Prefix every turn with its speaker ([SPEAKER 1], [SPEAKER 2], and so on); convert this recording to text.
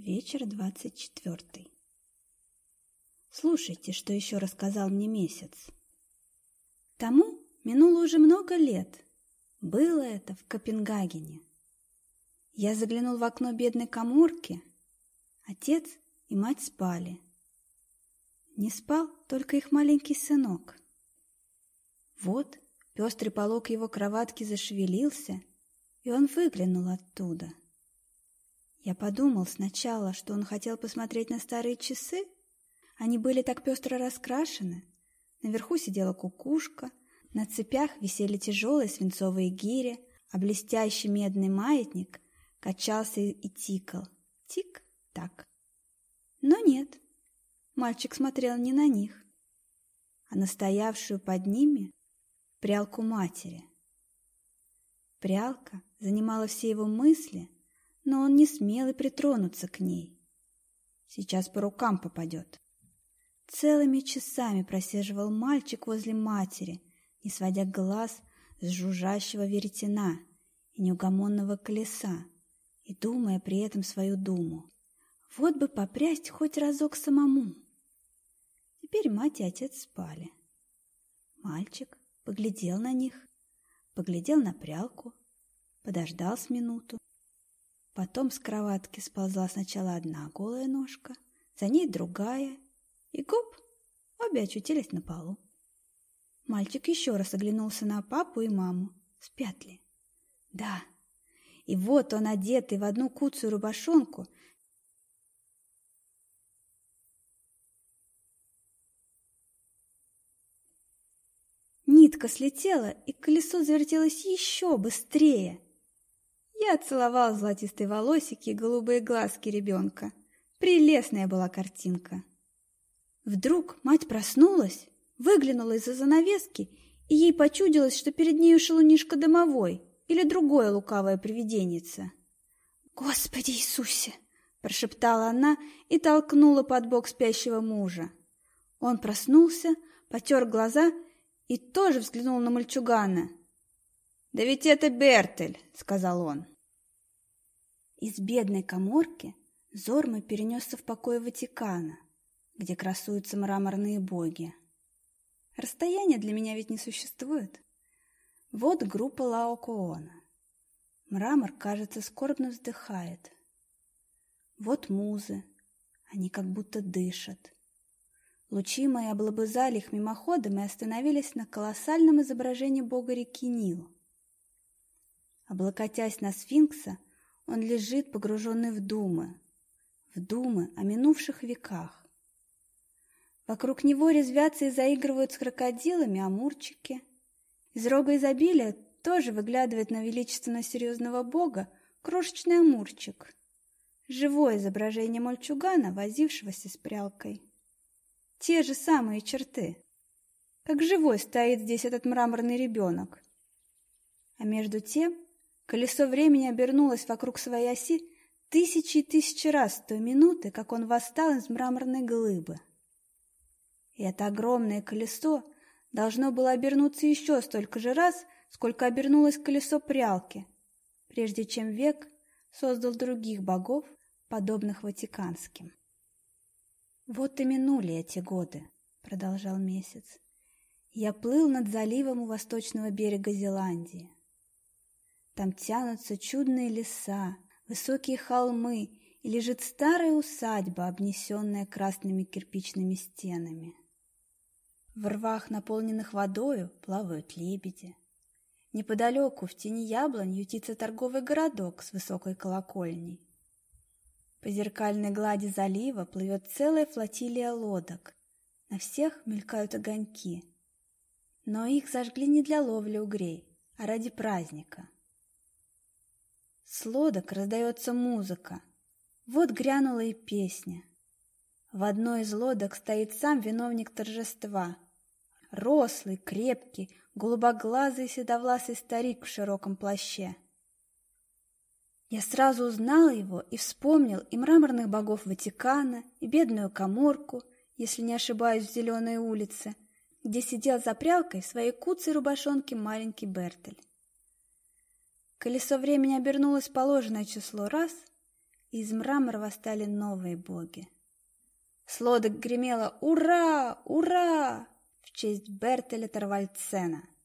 [SPEAKER 1] Вечер двадцать четвертый. Слушайте, что еще рассказал мне месяц. Тому минуло уже много лет. Было это в Копенгагене. Я заглянул в окно бедной коморки. Отец и мать спали. Не спал только их маленький сынок. Вот пестрый полог его кроватки зашевелился, и он выглянул оттуда. Я подумал сначала, что он хотел посмотреть на старые часы. Они были так пестро раскрашены. Наверху сидела кукушка, на цепях висели тяжелые свинцовые гири, а блестящий медный маятник качался и тикал. Тик-так. Но нет, мальчик смотрел не на них, а на стоявшую под ними прялку матери. Прялка занимала все его мысли, но он не смел и притронуться к ней. Сейчас по рукам попадет. Целыми часами просиживал мальчик возле матери, не сводя глаз с жужжащего веретена и неугомонного колеса, и думая при этом свою думу. Вот бы попрясть хоть разок самому. Теперь мать и отец спали. Мальчик поглядел на них, поглядел на прялку, подождал с минуту. Потом с кроватки сползла сначала одна голая ножка, за ней другая, и гоп, обе очутились на полу. Мальчик еще раз оглянулся на папу и маму. Спят ли? Да. И вот он, одетый в одну куцую рубашонку, Нитка слетела, и колесо завертелось еще быстрее. Я целовал золотистые волосики и голубые глазки ребенка. Прелестная была картинка. Вдруг мать проснулась, выглянула из-за занавески, и ей почудилось, что перед нею шелунишка домовой или другое лукавое привиденнице. «Господи Иисусе!» – прошептала она и толкнула под бок спящего мужа. Он проснулся, потер глаза и тоже взглянул на мальчугана. «Да ведь это Бертель!» — сказал он. Из бедной коморки Зорма перенесся в покой Ватикана, где красуются мраморные боги. Расстояние для меня ведь не существует. Вот группа Лаокоона. Мрамор, кажется, скорбно вздыхает. Вот музы, они как будто дышат. Лучи мои облобызали их мимоходом и остановились на колоссальном изображении бога реки Нил. Облокотясь на сфинкса, он лежит, погруженный в думы, в думы о минувших веках. Вокруг него резвятся и заигрывают с крокодилами амурчики. Из рога изобилия тоже выглядывает на величественно серьезного бога крошечный амурчик, живое изображение мальчугана, возившегося с прялкой те же самые черты. Как живой стоит здесь этот мраморный ребенок. А между тем колесо времени обернулось вокруг своей оси тысячи и тысячи раз с той минуты, как он восстал из мраморной глыбы. И это огромное колесо должно было обернуться еще столько же раз, сколько обернулось колесо прялки, прежде чем век создал других богов, подобных ватиканским. Вот и минули эти годы, продолжал месяц. Я плыл над заливом у восточного берега Зеландии. Там тянутся чудные леса, высокие холмы, и лежит старая усадьба, обнесенная красными кирпичными стенами. В рвах, наполненных водою, плавают лебеди. Неподалеку, в тени яблонь, ютится торговый городок с высокой колокольней. По зеркальной глади залива плывет целая флотилия лодок. На всех мелькают огоньки. Но их зажгли не для ловли угрей, а ради праздника. С лодок раздается музыка. Вот грянула и песня. В одной из лодок стоит сам виновник торжества. Рослый, крепкий, голубоглазый седовласый старик в широком плаще. Я сразу узнала его и вспомнил и мраморных богов Ватикана, и бедную коморку, если не ошибаюсь, в Зеленой улице, где сидел за прялкой в своей куцей рубашонке маленький Бертель. Колесо времени обернулось положенное число раз, и из мрамора восстали новые боги. С лодок гремело «Ура! Ура!» в честь Бертеля Тарвальдсена –